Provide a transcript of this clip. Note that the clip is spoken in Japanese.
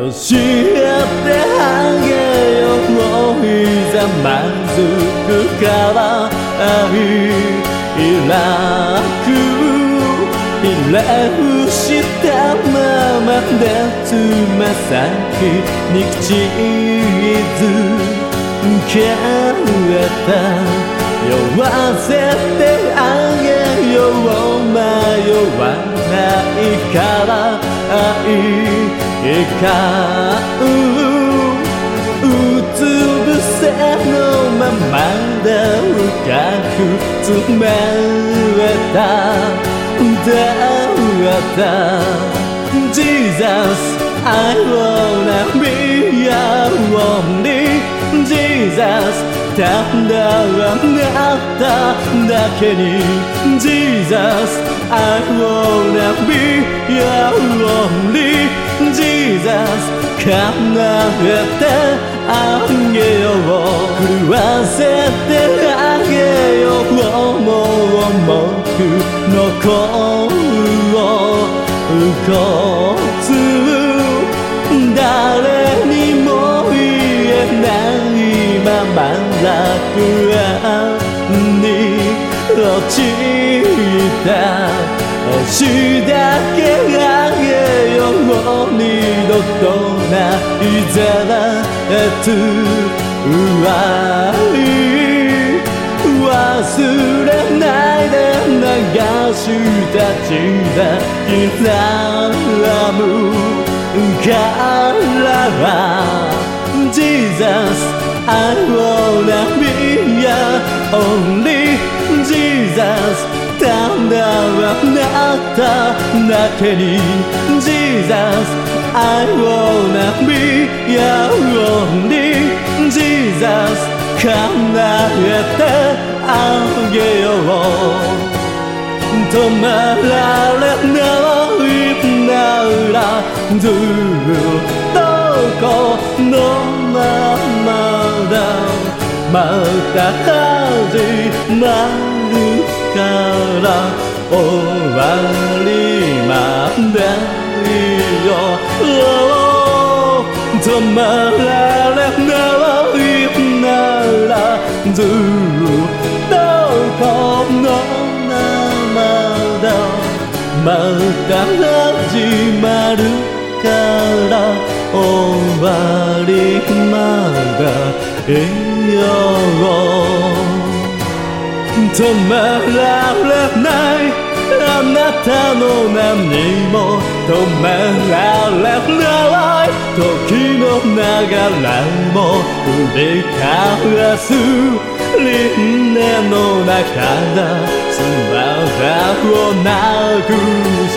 教えてあげよういざまずくから愛らくひれ伏したままでつま先に口づけた酔わせてあげよう迷わないから愛かうつ伏せのままで深く詰めただ Jesus I wanna be your only Jesus ただあなただけに Jesus I wanna be your only 叶えてあげよう狂わせてあげようもう重く。残るをこつ誰にも言えないまま楽に落ちた。星だ二度とないざらつわい忘れないで流した血だきらむからは Jesus I wanna be ya only Jesus ただあなただけに Jesus I wanna be your only Jesus 叶えてあげよう止まられないならずっとこのまままた始まるから終わりまで止まられないならずっとこのままだまた始まるから終わりまだ。栄養止まられない。あなたの何にも止められない時の流れも振り返す輪廻の中だ姿をなくし